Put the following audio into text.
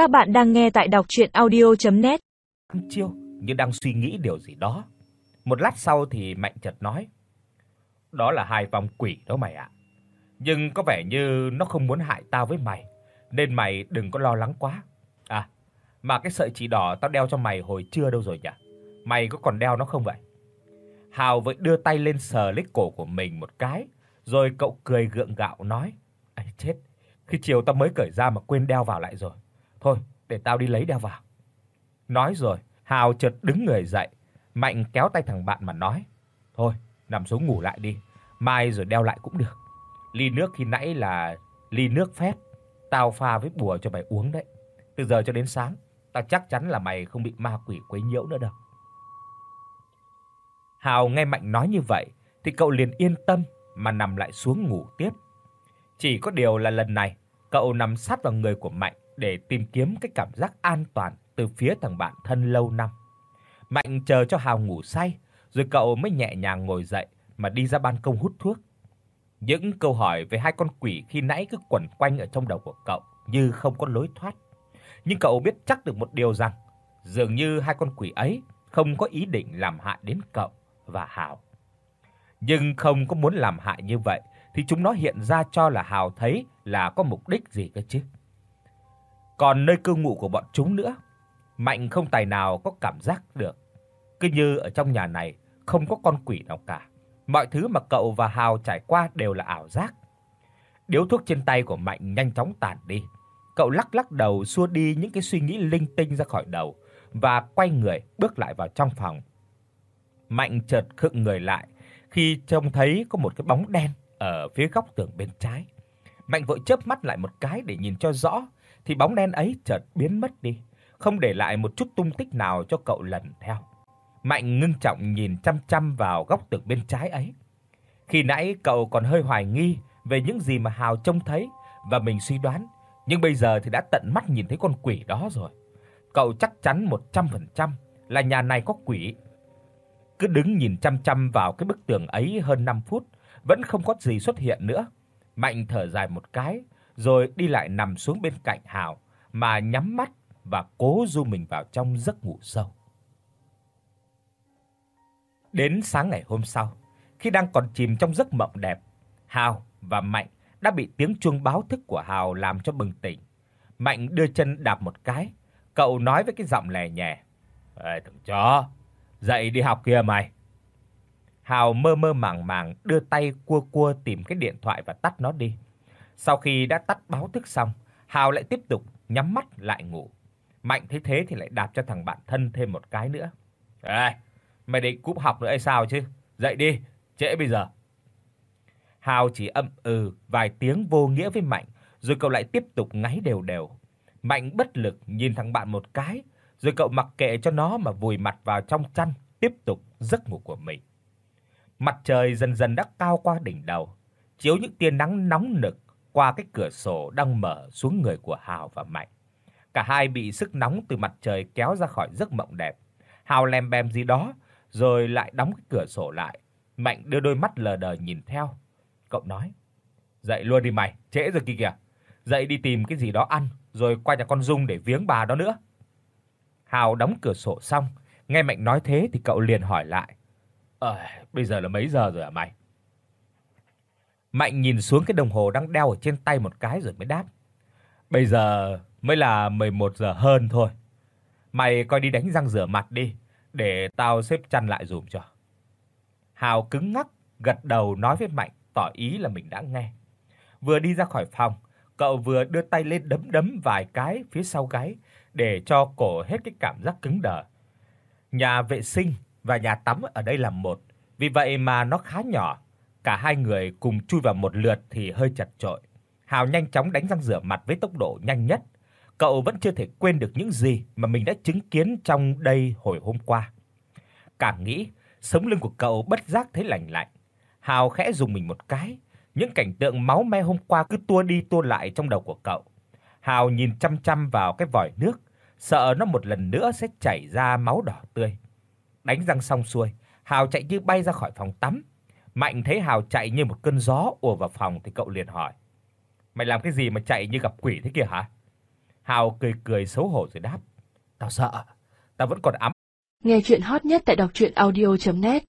Các bạn đang nghe tại đọc audio net Chiêu như đang suy nghĩ điều gì đó. Một lát sau thì Mạnh chợt nói: "Đó là hai vòng quỷ đó mày ạ. Nhưng có vẻ như nó không muốn hại tao với mày, nên mày đừng có lo lắng quá. À, mà cái sợi chỉ đỏ tao đeo cho mày hồi trưa đâu rồi nhỉ? Mày có còn đeo nó không vậy?" Hào vội đưa tay lên sờ lấy cổ của mình một cái, rồi cậu cười gượng gạo nói: "Ai chết, khi chiều tao mới cởi ra mà quên đeo vào lại rồi." Thôi, để tao đi lấy đeo vào. Nói rồi, Hào chợt đứng người dậy, mạnh kéo tay thằng bạn mà nói: "Thôi, nằm xuống ngủ lại đi, mai rồi đeo lại cũng được. Ly nước khi nãy là ly nước phép, tao pha với bùa cho mày uống đấy. Từ giờ cho đến sáng, tao chắc chắn là mày không bị ma quỷ quấy nhiễu nữa đâu." Hào nghe Mạnh nói như vậy thì cậu liền yên tâm mà nằm lại xuống ngủ tiếp. Chỉ có điều là lần này, cậu nằm sát vào người của Mạnh để tìm kiếm cái cảm giác an toàn từ phía thằng bạn thân lâu năm. Mạnh chờ cho Hào ngủ say, rồi cậu mới nhẹ nhàng ngồi dậy mà đi ra ban công hút thuốc. Những câu hỏi về hai con quỷ khi nãy cứ quẩn quanh ở trong đầu của cậu như không có lối thoát. Nhưng cậu biết chắc được một điều rằng, dường như hai con quỷ ấy không có ý định làm hại đến cậu và Hào. Nhưng không có muốn làm hại như vậy thì chúng nó hiện ra cho là Hào thấy là có mục đích gì cơ chứ còn nơi cư ngụ của bọn chúng nữa. Mạnh không tài nào có cảm giác được, cứ như ở trong nhà này không có con quỷ nào cả. Mọi thứ mà cậu và Hào trải qua đều là ảo giác. Điếu thuốc trên tay của Mạnh nhanh chóng tàn đi. Cậu lắc lắc đầu xua đi những cái suy nghĩ linh tinh ra khỏi đầu và quay người bước lại vào trong phòng. Mạnh chợt khựng người lại khi trông thấy có một cái bóng đen ở phía góc tường bên trái. Mạnh vội chớp mắt lại một cái để nhìn cho rõ thì bóng đen ấy chợt biến mất đi, không để lại một chút tung tích nào cho cậu lần theo. Mạnh ngưng trọng nhìn chăm chăm vào góc tường bên trái ấy. Khi nãy cậu còn hơi hoài nghi về những gì mà Hào trông thấy và mình suy đoán, nhưng bây giờ thì đã tận mắt nhìn thấy con quỷ đó rồi. Cậu chắc chắn 100% là nhà này có quỷ. Cứ đứng nhìn chăm chăm vào cái bức tường ấy hơn 5 phút, vẫn không có gì xuất hiện nữa. Mạnh thở dài một cái rồi đi lại nằm xuống bên cạnh Hào mà nhắm mắt và cố du mình vào trong giấc ngủ sâu. Đến sáng ngày hôm sau, khi đang còn chìm trong giấc mộng đẹp, Hào và Mạnh đã bị tiếng chuông báo thức của Hào làm cho bừng tỉnh. Mạnh đưa chân đạp một cái, cậu nói với cái giọng lè nhẹ: "Ê thằng chó, dậy đi học kia mày." Hào mơ mơ màng màng đưa tay cua cua tìm cái điện thoại và tắt nó đi. Sau khi đã tắt báo thức xong, Hào lại tiếp tục nhắm mắt lại ngủ. Mạnh thấy thế thì lại đạp cho thằng bạn thân thêm một cái nữa. "Ê, mày định cúp học nữa hay sao chứ? Dậy đi, trễ bây giờ." Hào chỉ ậm ừ vài tiếng vô nghĩa với Mạnh, rồi cậu lại tiếp tục ngáy đều đều. Mạnh bất lực nhìn thằng bạn một cái, rồi cậu mặc kệ cho nó mà vùi mặt vào trong chăn, tiếp tục giấc ngủ của mình. Mặt trời dần dần đã cao qua đỉnh đầu, chiếu những tia nắng nóng nực qua cái cửa sổ đang mở xuống người của Hào và Mạnh. Cả hai bị sức nóng từ mặt trời kéo ra khỏi giấc mộng đẹp. Hào lèm bèm gì đó rồi lại đóng cái cửa sổ lại. Mạnh đưa đôi mắt lờ đờ nhìn theo. Cậu nói: "Dậy luôn đi mày, trễ rồi kìa kìa. Dậy đi tìm cái gì đó ăn rồi qua nhà con Dung để viếng bà đó nữa." Hào đóng cửa sổ xong, nghe Mạnh nói thế thì cậu liền hỏi lại: "Ờ, bây giờ là mấy giờ rồi hả à mày?" Mạnh nhìn xuống cái đồng hồ đang đeo ở trên tay một cái rồi mới đáp. Bây giờ mới là 11 giờ hơn thôi. Mày coi đi đánh răng rửa mặt đi, để tao xếp chăn lại dùm cho. Hào cứng ngắc gật đầu nói với Mạnh tỏ ý là mình đã nghe. Vừa đi ra khỏi phòng, cậu vừa đưa tay lên đấm đấm vài cái phía sau gáy để cho cổ hết cái cảm giác cứng đờ. Nhà vệ sinh và nhà tắm ở đây là một, vì vậy mà nó khá nhỏ cả hai người cùng chui vào một lượt thì hơi chật chội. Hào nhanh chóng đánh răng rửa mặt với tốc độ nhanh nhất. Cậu vẫn chưa thể quên được những gì mà mình đã chứng kiến trong đây hồi hôm qua. Cảm nghĩ, sống lưng của cậu bất giác thấy lạnh lạnh. Hào khẽ dùng mình một cái, những cảnh tượng máu me hôm qua cứ tua đi tua lại trong đầu của cậu. Hào nhìn chăm chăm vào cái vòi nước, sợ nó một lần nữa sẽ chảy ra máu đỏ tươi. Đánh răng xong xuôi, Hào chạy như bay ra khỏi phòng tắm, Mạnh thấy Hào chạy như một cơn gió ùa vào phòng thì cậu liền hỏi: "Mày làm cái gì mà chạy như gặp quỷ thế kia hả?" Hào cười cười xấu hổ rồi đáp: "Tao sợ, tao vẫn còn ám." Nghe truyện hot nhất tại doctruyenaudio.net